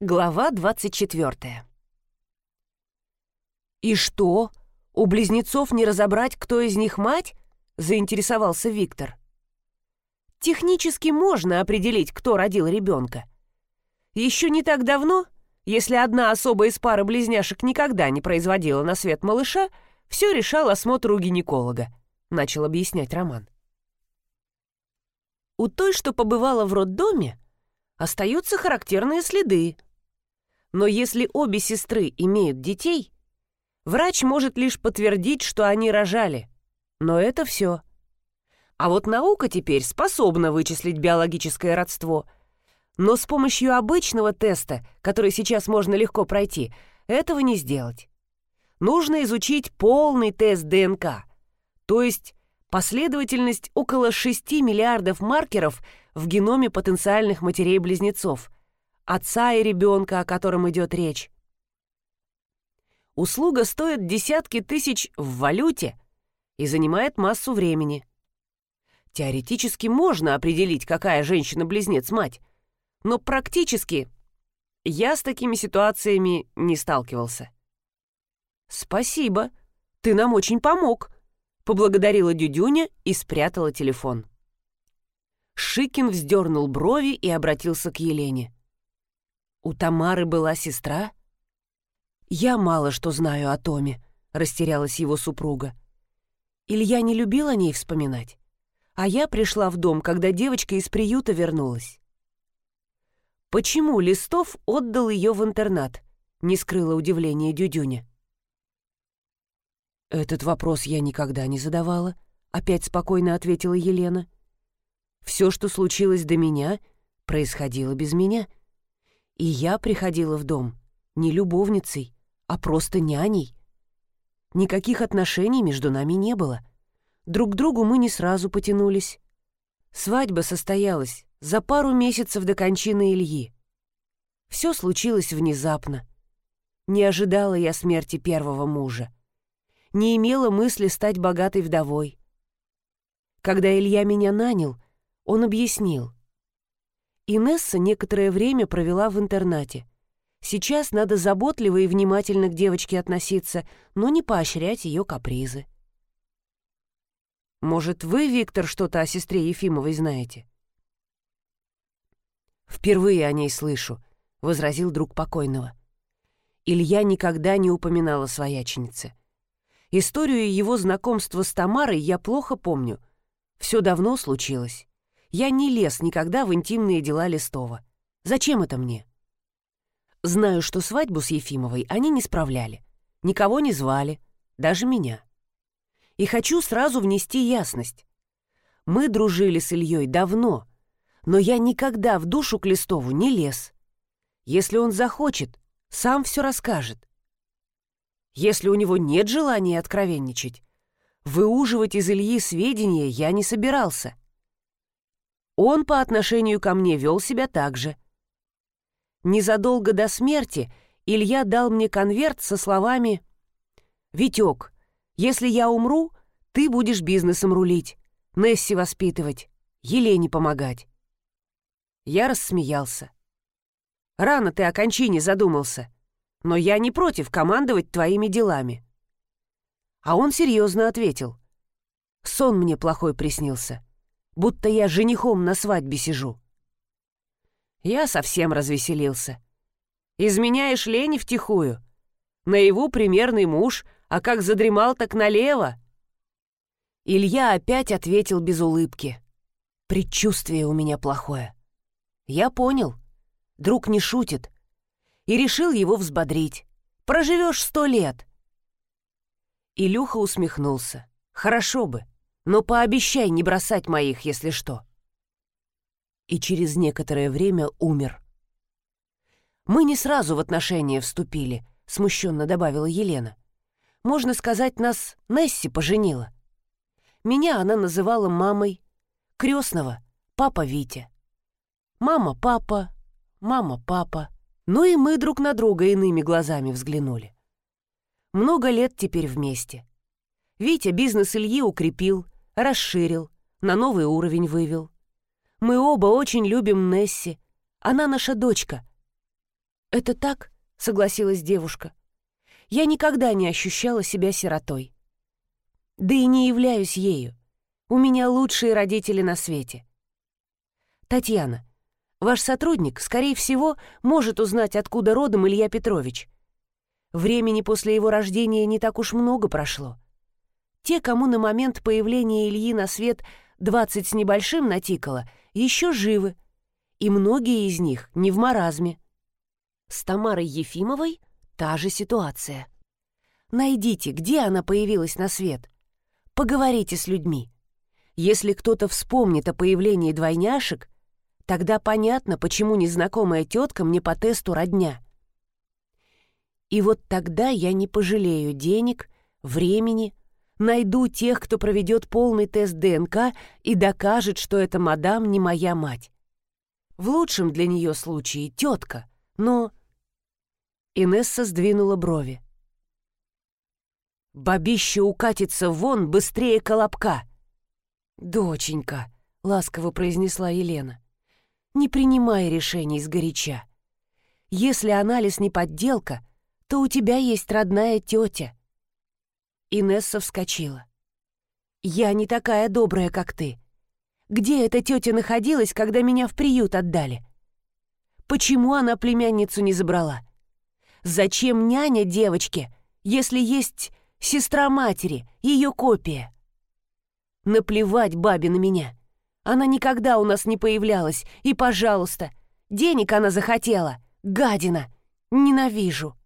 Глава 24 «И что, у близнецов не разобрать, кто из них мать?» — заинтересовался Виктор. «Технически можно определить, кто родил ребенка. Еще не так давно, если одна особа из пары близняшек никогда не производила на свет малыша, все решал осмотр у гинеколога», — начал объяснять Роман. У той, что побывала в роддоме, остаются характерные следы, но если обе сестры имеют детей, врач может лишь подтвердить, что они рожали. Но это все. А вот наука теперь способна вычислить биологическое родство. Но с помощью обычного теста, который сейчас можно легко пройти, этого не сделать. Нужно изучить полный тест ДНК, то есть последовательность около 6 миллиардов маркеров в геноме потенциальных матерей-близнецов – отца и ребенка, о котором идет речь. Услуга стоит десятки тысяч в валюте и занимает массу времени. Теоретически можно определить, какая женщина-близнец мать, но практически я с такими ситуациями не сталкивался. «Спасибо, ты нам очень помог», — поблагодарила Дюдюня и спрятала телефон. Шикин вздернул брови и обратился к Елене. У Тамары была сестра? Я мало что знаю о Томе, растерялась его супруга. Илья не любил о ней вспоминать. А я пришла в дом, когда девочка из приюта вернулась. Почему Листов отдал ее в интернат? Не скрыла удивление Дюдюня. Этот вопрос я никогда не задавала, опять спокойно ответила Елена. Все, что случилось до меня, происходило без меня. И я приходила в дом не любовницей, а просто няней. Никаких отношений между нами не было. Друг к другу мы не сразу потянулись. Свадьба состоялась за пару месяцев до кончины Ильи. Все случилось внезапно. Не ожидала я смерти первого мужа. Не имела мысли стать богатой вдовой. Когда Илья меня нанял, он объяснил. Инесса некоторое время провела в интернате. Сейчас надо заботливо и внимательно к девочке относиться, но не поощрять ее капризы. Может, вы, Виктор, что-то о сестре Ефимовой знаете? «Впервые о ней слышу», — возразил друг покойного. Илья никогда не упоминал о свояченице. Историю его знакомства с Тамарой я плохо помню. Все давно случилось. Я не лез никогда в интимные дела Листова. Зачем это мне? Знаю, что свадьбу с Ефимовой они не справляли. Никого не звали, даже меня. И хочу сразу внести ясность. Мы дружили с Ильей давно, но я никогда в душу к Листову не лез. Если он захочет, сам все расскажет. Если у него нет желания откровенничать, выуживать из Ильи сведения я не собирался. Он по отношению ко мне вел себя так же. Незадолго до смерти Илья дал мне конверт со словами «Витек, если я умру, ты будешь бизнесом рулить, Несси воспитывать, Елене помогать». Я рассмеялся. «Рано ты о кончине задумался, но я не против командовать твоими делами». А он серьезно ответил. «Сон мне плохой приснился будто я женихом на свадьбе сижу. Я совсем развеселился. Изменяешь лени втихую. Наяву примерный муж, а как задремал, так налево. Илья опять ответил без улыбки. Предчувствие у меня плохое. Я понял. Друг не шутит. И решил его взбодрить. Проживешь сто лет. Илюха усмехнулся. Хорошо бы. Но пообещай не бросать моих, если что». И через некоторое время умер. «Мы не сразу в отношения вступили», — смущенно добавила Елена. «Можно сказать, нас Несси поженила. Меня она называла мамой, крестного — папа Витя. Мама — папа, мама — папа. Ну и мы друг на друга иными глазами взглянули. Много лет теперь вместе. Витя бизнес Ильи укрепил — расширил, на новый уровень вывел. Мы оба очень любим Несси. Она наша дочка. «Это так?» — согласилась девушка. «Я никогда не ощущала себя сиротой. Да и не являюсь ею. У меня лучшие родители на свете. Татьяна, ваш сотрудник, скорее всего, может узнать, откуда родом Илья Петрович. Времени после его рождения не так уж много прошло. Те, кому на момент появления Ильи на свет двадцать с небольшим натикало, еще живы, и многие из них не в маразме. С Тамарой Ефимовой та же ситуация. Найдите, где она появилась на свет. Поговорите с людьми. Если кто-то вспомнит о появлении двойняшек, тогда понятно, почему незнакомая тетка мне по тесту родня. И вот тогда я не пожалею денег, времени, найду тех, кто проведет полный тест ДНК и докажет, что эта мадам не моя мать. В лучшем для нее случае тетка, но... Инесса сдвинула брови. «Бабище укатится вон быстрее колобка!» «Доченька», — ласково произнесла Елена, — «не принимай решений сгоряча. Если анализ не подделка, то у тебя есть родная тетя». Инесса вскочила. «Я не такая добрая, как ты. Где эта тетя находилась, когда меня в приют отдали? Почему она племянницу не забрала? Зачем няня девочке, если есть сестра матери, ее копия?» Наплевать бабе на меня. Она никогда у нас не появлялась, и, пожалуйста, денег она захотела. Гадина! Ненавижу!»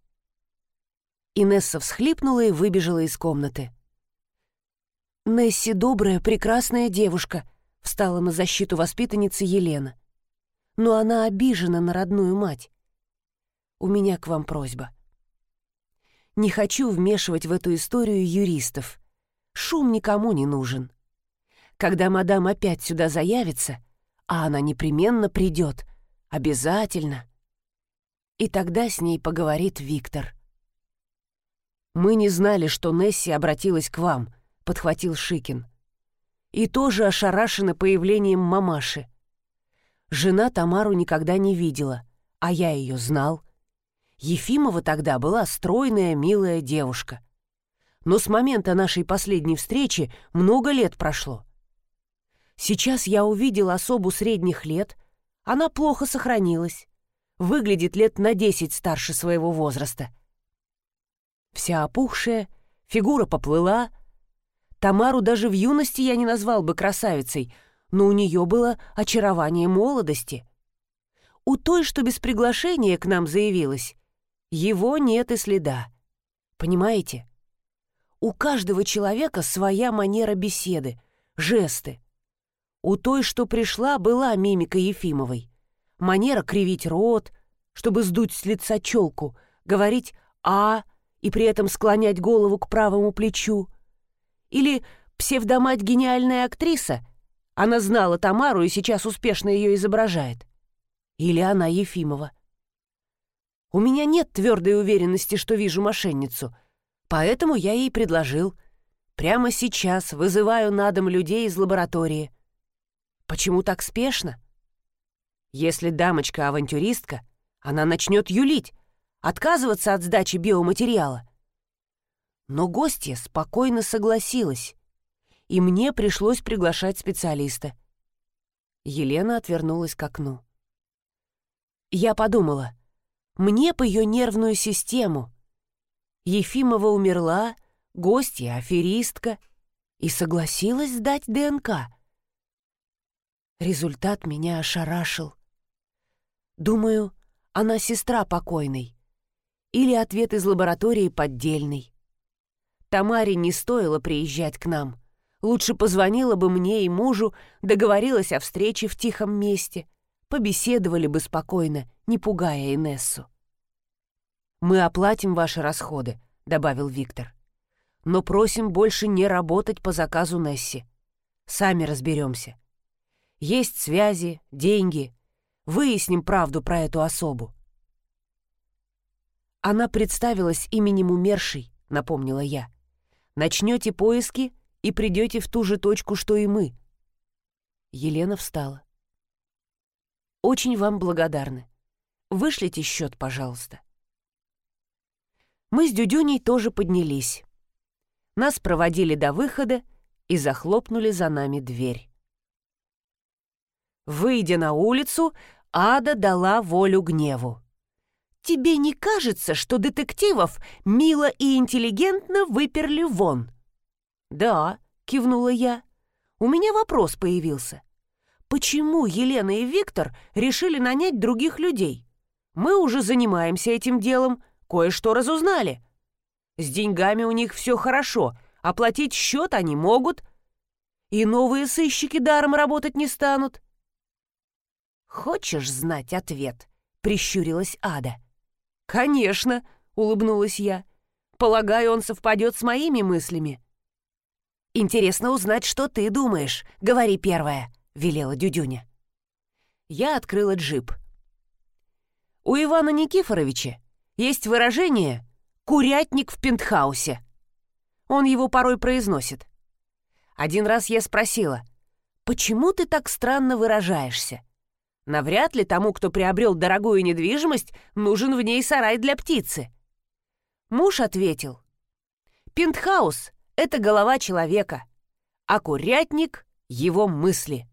Инесса всхлипнула и выбежала из комнаты. «Несси добрая, прекрасная девушка», — встала на защиту воспитанницы Елена. «Но она обижена на родную мать. У меня к вам просьба. Не хочу вмешивать в эту историю юристов. Шум никому не нужен. Когда мадам опять сюда заявится, а она непременно придет, обязательно. И тогда с ней поговорит Виктор». «Мы не знали, что Несси обратилась к вам», — подхватил Шикин. «И тоже ошарашена появлением мамаши. Жена Тамару никогда не видела, а я ее знал. Ефимова тогда была стройная, милая девушка. Но с момента нашей последней встречи много лет прошло. Сейчас я увидел особу средних лет, она плохо сохранилась, выглядит лет на десять старше своего возраста — Вся опухшая, фигура поплыла. Тамару даже в юности я не назвал бы красавицей, но у нее было очарование молодости. У той, что без приглашения к нам заявилась, его нет и следа. Понимаете? У каждого человека своя манера беседы, жесты. У той, что пришла, была мимика Ефимовой. Манера кривить рот, чтобы сдуть с лица челку, говорить «а», и при этом склонять голову к правому плечу. Или псевдомать гениальная актриса, она знала Тамару и сейчас успешно ее изображает. Или она Ефимова. У меня нет твердой уверенности, что вижу мошенницу, поэтому я ей предложил. Прямо сейчас вызываю на дом людей из лаборатории. Почему так спешно? Если дамочка-авантюристка, она начнет юлить, отказываться от сдачи биоматериала. Но гостья спокойно согласилась, и мне пришлось приглашать специалиста. Елена отвернулась к окну. Я подумала, мне по ее нервную систему. Ефимова умерла, гостья аферистка, и согласилась сдать ДНК. Результат меня ошарашил. Думаю, она сестра покойной или ответ из лаборатории поддельный. Тамаре не стоило приезжать к нам. Лучше позвонила бы мне и мужу, договорилась о встрече в тихом месте. Побеседовали бы спокойно, не пугая Инессу. «Мы оплатим ваши расходы», — добавил Виктор. «Но просим больше не работать по заказу Несси. Сами разберемся. Есть связи, деньги. Выясним правду про эту особу. «Она представилась именем умершей», — напомнила я. «Начнете поиски и придете в ту же точку, что и мы». Елена встала. «Очень вам благодарны. вышлите счет, пожалуйста». Мы с Дюдюней тоже поднялись. Нас проводили до выхода и захлопнули за нами дверь. Выйдя на улицу, Ада дала волю гневу. «Тебе не кажется, что детективов мило и интеллигентно выперли вон?» «Да», — кивнула я. «У меня вопрос появился. Почему Елена и Виктор решили нанять других людей? Мы уже занимаемся этим делом, кое-что разузнали. С деньгами у них все хорошо, оплатить счет они могут. И новые сыщики даром работать не станут». «Хочешь знать ответ?» — прищурилась Ада. «Конечно», — улыбнулась я. «Полагаю, он совпадет с моими мыслями». «Интересно узнать, что ты думаешь. Говори первое», — велела Дюдюня. Я открыла джип. У Ивана Никифоровича есть выражение «курятник в пентхаусе». Он его порой произносит. Один раз я спросила, «Почему ты так странно выражаешься?» Навряд ли тому, кто приобрел дорогую недвижимость, нужен в ней сарай для птицы. Муж ответил, «Пентхаус — это голова человека, а курятник — его мысли.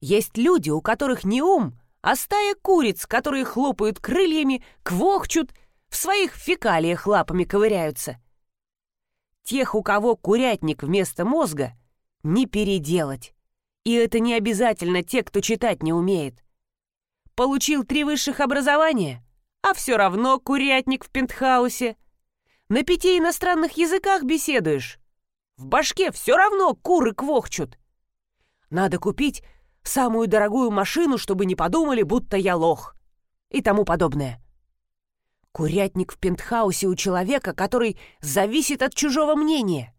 Есть люди, у которых не ум, а стая куриц, которые хлопают крыльями, квохчут, в своих фекалиях лапами ковыряются. Тех, у кого курятник вместо мозга, не переделать. И это не обязательно те, кто читать не умеет получил три высших образования, а все равно курятник в пентхаусе. На пяти иностранных языках беседуешь. В башке все равно куры квохчут. Надо купить самую дорогую машину, чтобы не подумали, будто я лох. И тому подобное. Курятник в пентхаусе у человека, который зависит от чужого мнения.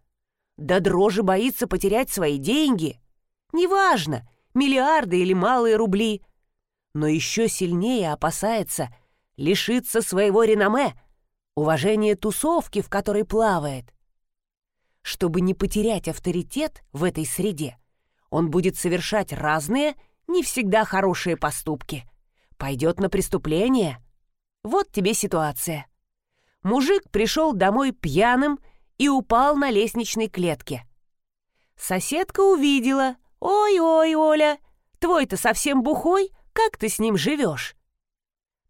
Да дрожи боится потерять свои деньги. Неважно, миллиарды или малые рубли — но еще сильнее опасается лишиться своего реноме, уважения тусовки, в которой плавает. Чтобы не потерять авторитет в этой среде, он будет совершать разные, не всегда хорошие поступки. Пойдет на преступление. Вот тебе ситуация. Мужик пришел домой пьяным и упал на лестничной клетке. Соседка увидела. «Ой-ой, Оля, твой-то совсем бухой, как ты с ним живешь?»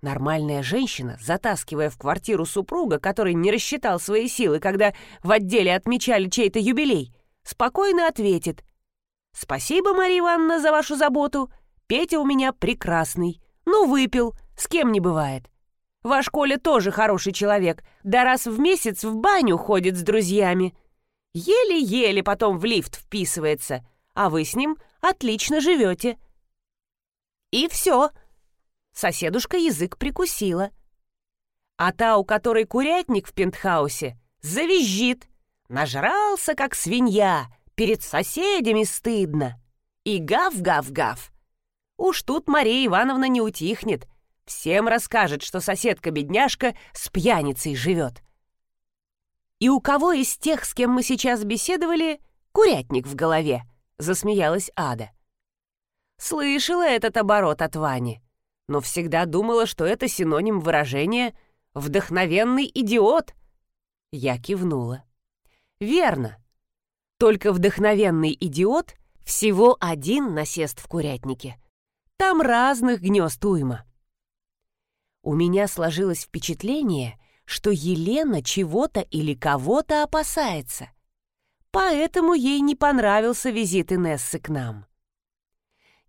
Нормальная женщина, затаскивая в квартиру супруга, который не рассчитал свои силы, когда в отделе отмечали чей-то юбилей, спокойно ответит. «Спасибо, Мария Ивановна, за вашу заботу. Петя у меня прекрасный. Ну, выпил, с кем не бывает. Ваш Коля тоже хороший человек, да раз в месяц в баню ходит с друзьями. Еле-еле потом в лифт вписывается, а вы с ним отлично живете. И все. Соседушка язык прикусила. А та, у которой курятник в пентхаусе, завизжит. Нажрался, как свинья, перед соседями стыдно. И гав-гав-гав. Уж тут Мария Ивановна не утихнет. Всем расскажет, что соседка-бедняжка с пьяницей живет. «И у кого из тех, с кем мы сейчас беседовали, курятник в голове?» — засмеялась Ада. Слышала этот оборот от Вани, но всегда думала, что это синоним выражения «вдохновенный идиот». Я кивнула. «Верно. Только вдохновенный идиот всего один насест в курятнике. Там разных гнезд уйма». У меня сложилось впечатление, что Елена чего-то или кого-то опасается. Поэтому ей не понравился визит Инессы к нам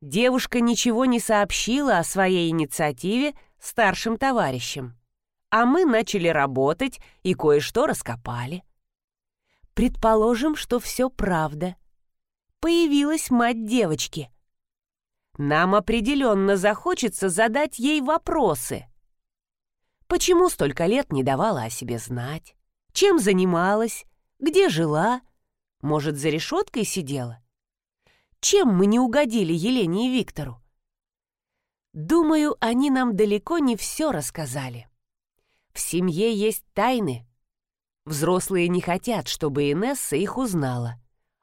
девушка ничего не сообщила о своей инициативе старшим товарищам. А мы начали работать и кое-что раскопали. Предположим, что все правда. Появилась мать девочки. Нам определенно захочется задать ей вопросы. Почему столько лет не давала о себе знать? Чем занималась? Где жила? Может, за решеткой сидела? Чем мы не угодили Елене и Виктору? Думаю, они нам далеко не все рассказали. В семье есть тайны. Взрослые не хотят, чтобы Инесса их узнала.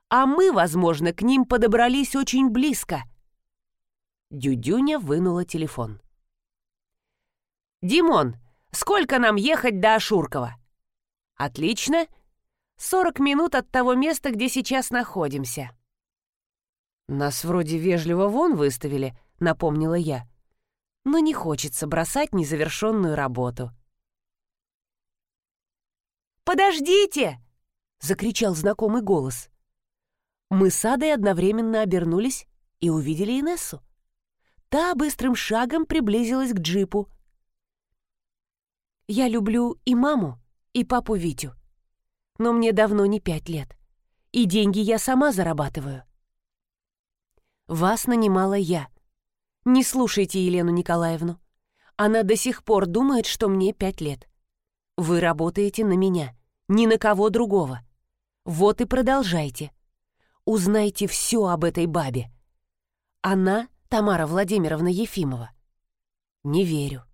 А мы, возможно, к ним подобрались очень близко. Дюдюня вынула телефон. «Димон, сколько нам ехать до Ашуркова?» «Отлично. 40 минут от того места, где сейчас находимся». «Нас вроде вежливо вон выставили», — напомнила я. «Но не хочется бросать незавершенную работу». «Подождите!» — закричал знакомый голос. Мы с Адой одновременно обернулись и увидели Инессу. Та быстрым шагом приблизилась к джипу. «Я люблю и маму, и папу Витю. Но мне давно не пять лет, и деньги я сама зарабатываю. Вас нанимала я. Не слушайте Елену Николаевну. Она до сих пор думает, что мне пять лет. Вы работаете на меня, ни на кого другого. Вот и продолжайте. Узнайте все об этой бабе. Она Тамара Владимировна Ефимова. Не верю.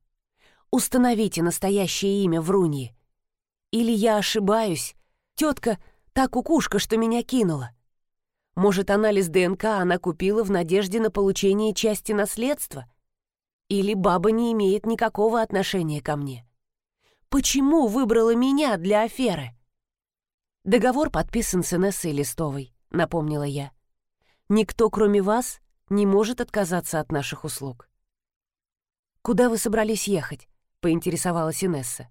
Установите настоящее имя Вруньи. Или я ошибаюсь, тетка та кукушка, что меня кинула. Может, анализ ДНК она купила в надежде на получение части наследства? Или баба не имеет никакого отношения ко мне? Почему выбрала меня для аферы? Договор подписан с Инессой Листовой, напомнила я. Никто, кроме вас, не может отказаться от наших услуг. «Куда вы собрались ехать?» — поинтересовалась Инесса.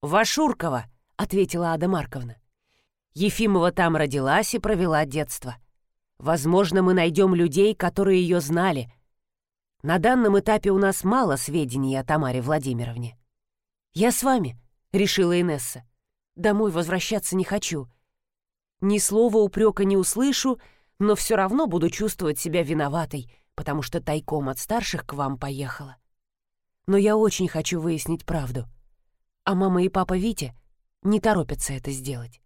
«В Ашурково», — ответила Ада Марковна. Ефимова там родилась и провела детство. Возможно, мы найдем людей, которые ее знали. На данном этапе у нас мало сведений о Тамаре Владимировне. «Я с вами», — решила Инесса. «Домой возвращаться не хочу. Ни слова упрека не услышу, но все равно буду чувствовать себя виноватой, потому что тайком от старших к вам поехала. Но я очень хочу выяснить правду. А мама и папа Витя не торопятся это сделать».